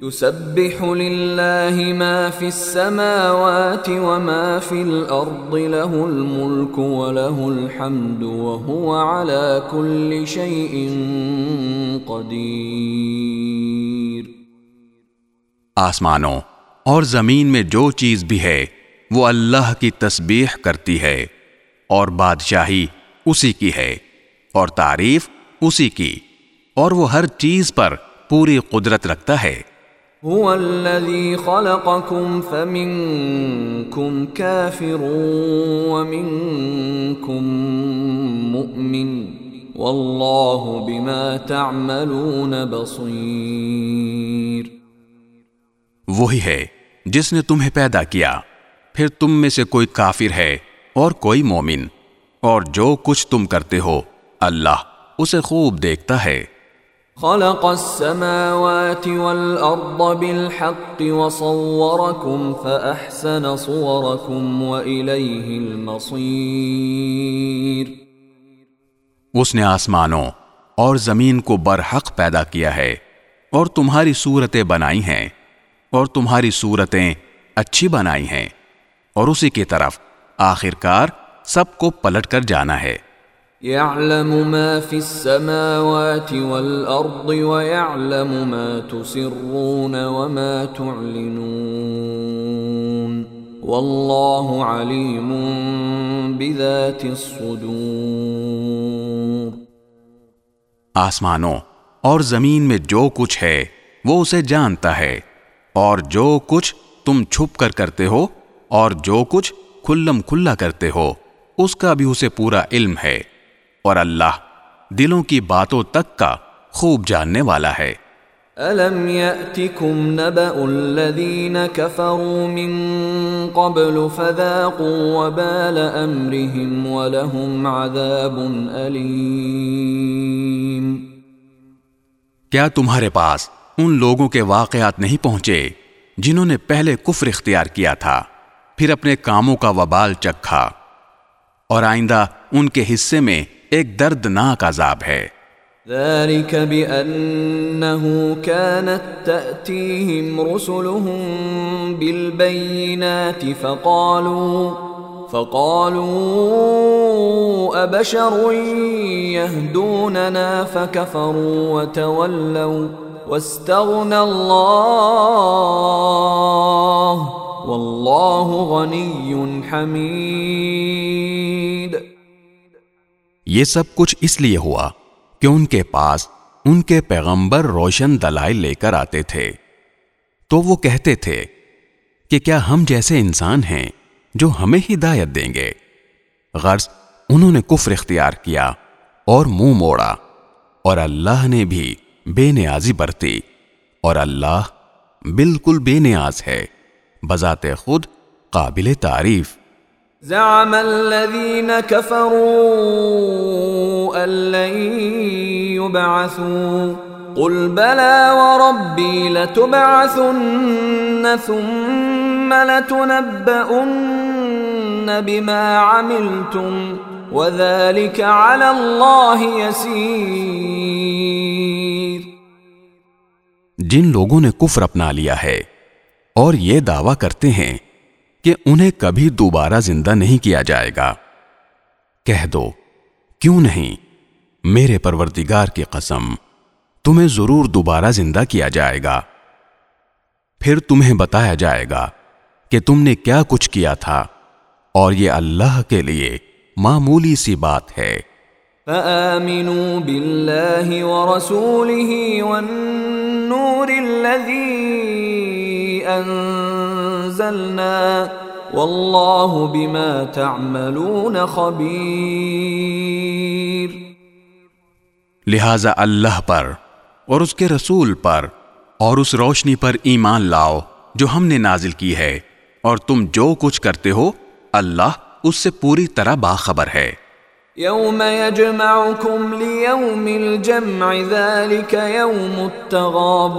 يسبح لله ما في السماوات وما في الأرض، له الملك وله الحمد وهو على كل شيء قدير۔ آسمانوں اور زمین میں جو چیز بھی ہے، وہ اللہ کی تسبیح کرتی ہے اور بادشاہی اسی کی ہے اور تعریف اسی کی اور وہ ہر چیز پر پوری قدرت رکھتا ہے۔ هو الذي خلقكم فمنكم كافر ومنكم مؤمن والله بما تعملون بصير وہی ہے جس نے تمہیں پیدا کیا۔ پھر تم میں سے کوئی کافر ہے اور کوئی مومن۔ اور جو کچھ تم کرتے ہو، اللہ اسے خوب دیکھتا ہے۔ خلق السماوات والأرض بالحق وصوركم فأحسن صوركم وإليه المصير. اس نے آسمانوں اور زمین کو برحق پیدا کیا ہے اور تمہاری صورتیں بنائی ہیں اور تمہاری صورتیں اچھی بنائی ہیں اور اسی کی طرف آخرکار سب کو پلٹ کر جانا ہے۔ يعلم ما في السماوات والأرض ويعلم ما تسرون وما تعلنون والله عليم بذات الصدور آسمانوں اور زمین میں جو کچھ ہے، وہ اسے جانتا ہے۔ اور جو کچھ تم چھپ کر کرتے ہو، اور جو کچھ کھلم کھلا کرتے ہو، اس کا بھی اسے پورا علم ہے۔ اور اللہ دلوں کی باتوں تک کا خوب جاننے والا ہے۔ ألم يأتكم نبأ الذين كفروا من قبل فذاقوا وبال أمرهم ولهم عذاب أليم۔ کیا تمہارے پاس ان لوگوں کے واقعات نہیں پہنچے جنہوں نے پہلے کفر اختیار کیا تھا پھر اپنے کاموں کا وبال چکھا اور آئندہ ان کے حصے میں ایک دردناک عذاب ہے۔ ذلك بأنه كانت تأتيهم رسلهم بالبينات فقالوا فقالوا أبشر يهدوننا فكفروا وتولوا واستغنى الله والله غني حميد۔ یہ سب کچھ اس لیے ہوا کہ ان کے پاس ان کے پیغمبر روشن دلائل لے کر آتے تھے۔ تو وہ کہتے تھے کہ کیا ہم جیسے انسان ہیں جو ہمیں ہدایت دیں گے؟ غرض، انہوں نے کفر اختیار کیا اور منہ موڑا اور اللہ نے بھی بے نیازی برتی اور اللہ بالکل بے نیاز ہے، بذات خود قابل تعریف۔ زعم الذين كفروا أن لن يبعثوا. قل بلى وربي لتبعثن ثم لتنبؤن بما عملتم وذلك على الله يسير. جن لوگوں نے کفر اپنا لیا ہے اور یہ دعویٰ کرتے ہیں کہ انہیں کبھی دوبارہ زندہ نہیں کیا جائے گا۔ کہہ دو، کیوں نہیں؟ میرے پروردگار کی قسم، تمہیں ضرور دوبارہ زندہ کیا جائے گا۔ پھر تمہیں بتایا جائے گا کہ تم نے کیا کچھ کیا تھا۔ اور یہ اللہ کے لیے معمولی سی بات ہے۔ فآمنوا بالله ورسوله والنور الذي أنزلنا والله بما تعملون خبير. لہذا اللہ پر اور اس کے رسول پر اور اس روشنی پر ایمان لاؤ جو ہم نے نازل کی ہے اور تم جو کچھ کرتے ہو اللہ اس سے پوری طرح باخبر ہے۔ يوم يجمعكم ليوم الجمع ذلك يوم التغاب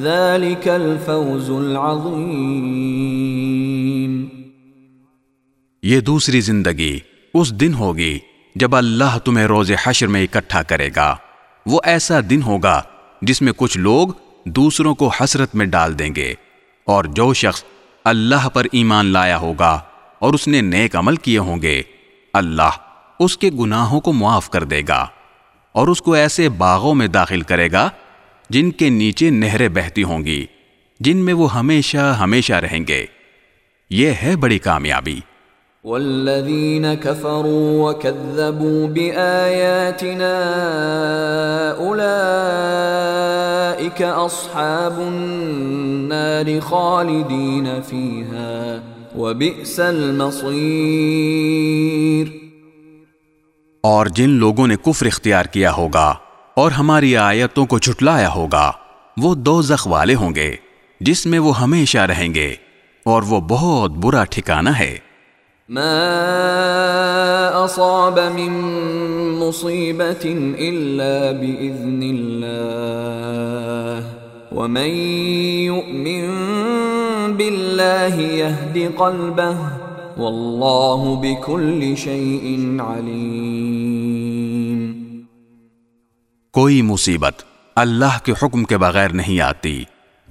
ذلك الفوز العظيم. یہ دوسری زندگی اس دن ہوگی جب اللہ تمہیں روز حشر میں اکٹھا کرے گا۔ وہ ایسا دن ہوگا جس میں کچھ لوگ دوسروں کو حسرت میں ڈال دیں گے اور جو شخص اللہ پر ایمان لایا ہوگا اور اس نے نیک عمل کیے ہوں گے، اللہ اس کے گناہوں کو معاف کر دے گا اور اس کو ایسے باغوں میں داخل کرے گا جن کے نیچے نہریں بہتی ہوں گی جن میں وہ ہمیشہ ہمیشہ رہیں گے۔ یہ ہے بڑی کامیابی۔ والذين كفروا وكذبوا بآياتنا أولئك أصحاب النار خالدين فيها وبئس المصير۔ اور جن لوگوں نے کفر اختیار کیا ہوگا اور ہماری آیتوں کو جھٹلایا ہوگا۔ وہ دو زخ والے ہوں گے، جس میں وہ ہمیشہ رہیں گے، اور وہ بہت برا ٹھکانہ ہے۔ ما اصاب من مصیبت الا باذن الله ومن يؤمن بالله يهدي قلبه والله بكل شيء عليم کوئی مصیبت اللہ کے حکم کے بغیر نہیں آتی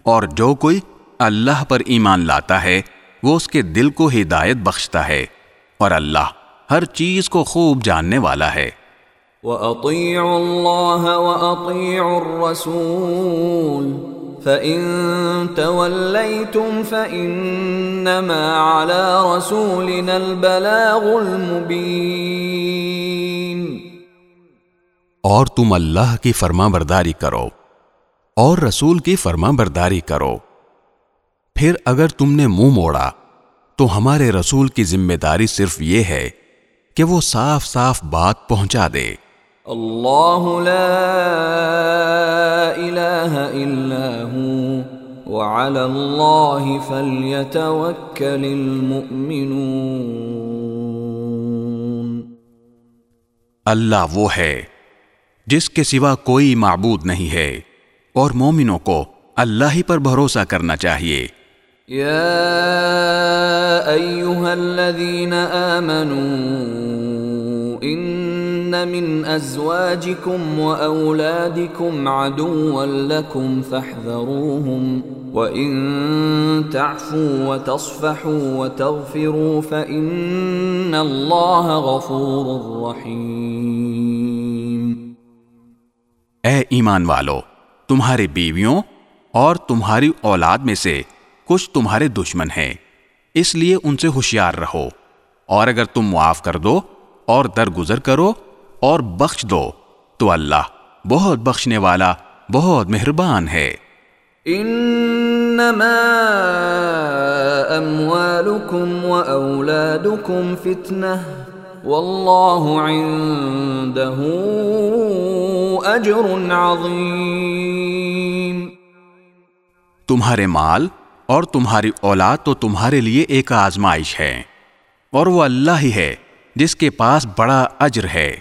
اور جو کوئی اللہ پر ایمان لاتا ہے، وہ اس کے دل کو ہدایت بخشتا ہے اور اللہ ہر چیز کو خوب جاننے والا ہے۔ وَأَطِيعُوا اللَّهَ وَأَطِيعُوا الرَّسُولِ، فَإِن تَوَلَّيْتُمْ فَإِنَّمَا عَلَى رَسُولِنَا الْبَلَاغُ الْمُبِينَ اور تم اللہ کی فرما برداری کرو اور رسول کی فرما برداری کرو۔ پھر اگر تم نے منہ مو موڑا تو ہمارے رسول کی ذمہ داری صرف یہ ہے کہ وہ صاف صاف بات پہنچا دے۔ اللہ لا الہ الا وعلى اللہ فلیتوکل المؤمنون۔ اللہ وہ ہے جس کے سوا کوئی معبود نہیں ہے۔ اور مومنوں کو اللہ ہی پر بھروسہ کرنا چاہیے۔ يا ايها الذين امنوا ان من ازواجكم واولادكم عدوا لكم فاحذروهم وان تعفوا وتصفحوا وتغفروا فان الله غفور رحيم ایمان والو تمہاری بیویوں اور تمہاری اولاد میں سے کچھ تمہارے دشمن ہیں، اس لیے ان سے ہوشیار رہو۔ اور اگر تم معاف کر دو اور درگزر کرو اور بخش دو، تو اللہ بہت بخشنے والا، بہت مہربان ہے۔ انما اموالکم و اولادکم فتنہ، واللہ عنده اجر عظیم۔ تمہارے مال اور تمہاری اولاد تو تمہارے لیے ایک آزمائش ہے اور وہ اللہ ہی ہے جس کے پاس بڑا اجر ہے۔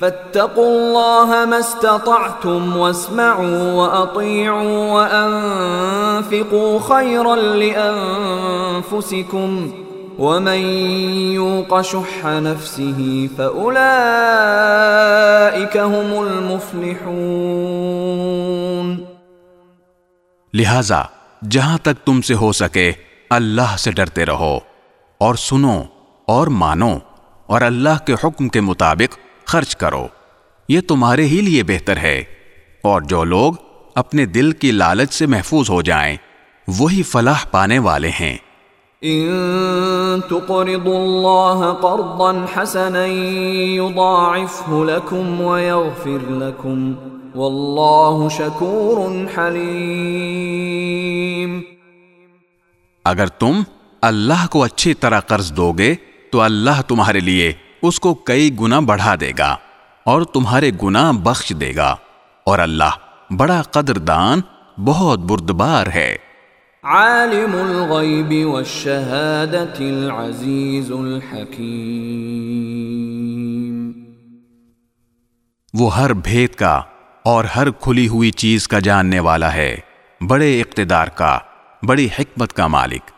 فاتقوا الله ما استطعتم واسمعوا واطيعوا وانفقوا خيرا لانفسكم ومن يوق شح نفسه فاولئك هم المفلحون. لہذا جہاں تک تم سے ہو سکے اللہ سے ڈرتے رہو اور سنو اور مانو اور اللہ کے حکم کے مطابق خرچ کرو۔ یہ تمہارے ہی لیے بہتر ہے۔ اور جو لوگ اپنے دل کی لالچ سے محفوظ ہو جائیں، وہی فلاح پانے والے ہیں۔ ان تقرضوا الله قرضا حسنا يضاعفه لكم ويغفر لكم. والله شكور حليم. اگر تم اللہ کو اچھی طرح قرض دو گے تو اللہ تمہارے لیے اس کو کئی گنا بڑھا دے گا اور تمہارے گنا بخش دے گا۔ اور اللہ بڑا قدردان، بہت بردبار ہے۔ عالم الغیب والشہادت العزیز الحکیم وہ ہر بھید کا اور ہر کھلی ہوئی چیز کا جاننے والا ہے، بڑے اقتدار کا، بڑی حکمت کا مالک۔